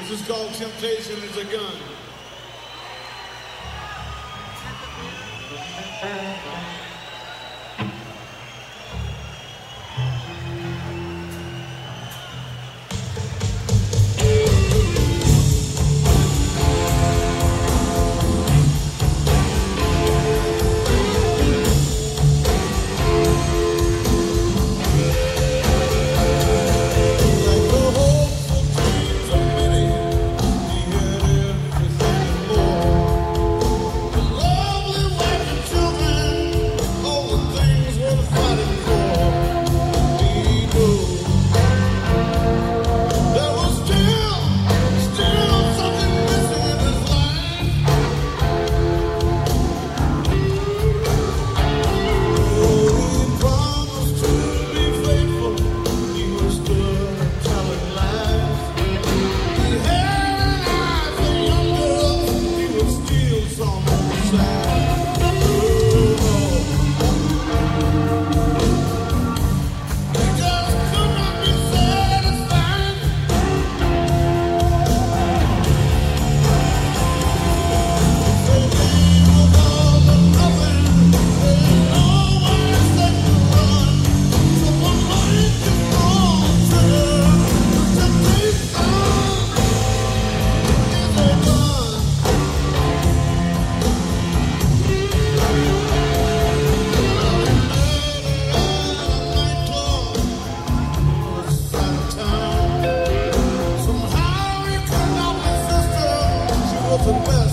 This is called Temptation is a Gun. of a man.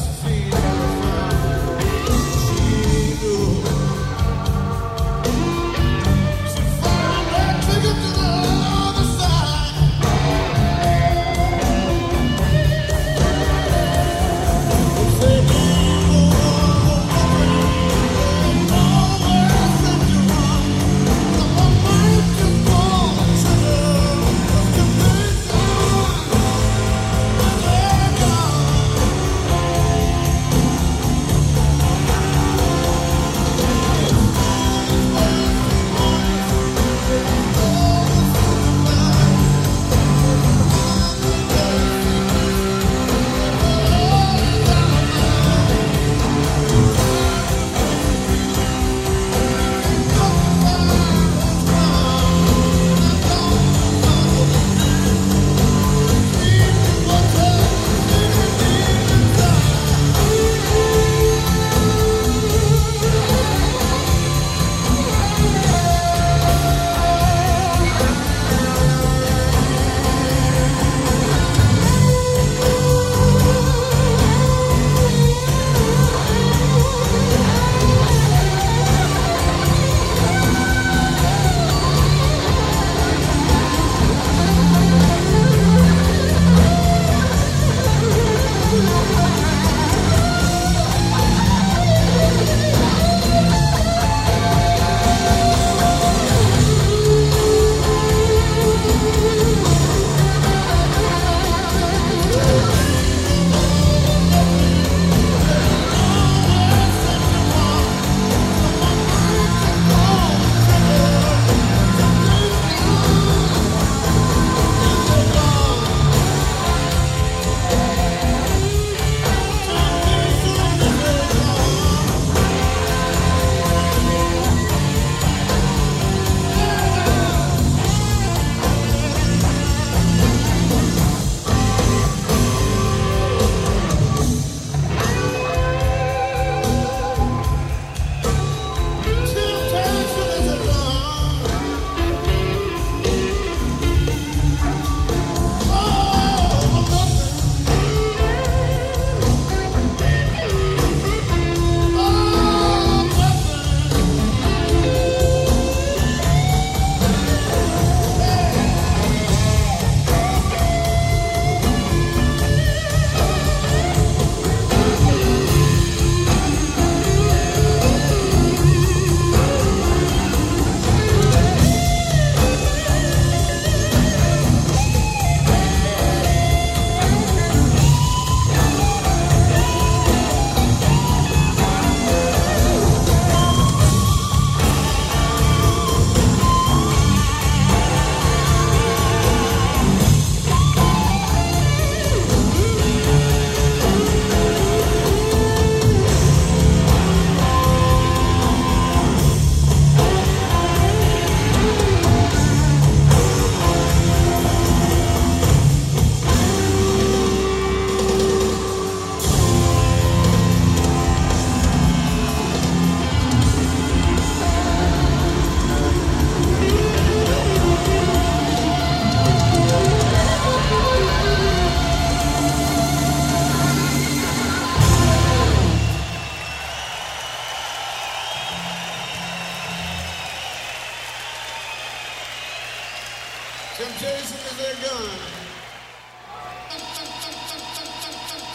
Come chasing with their gun.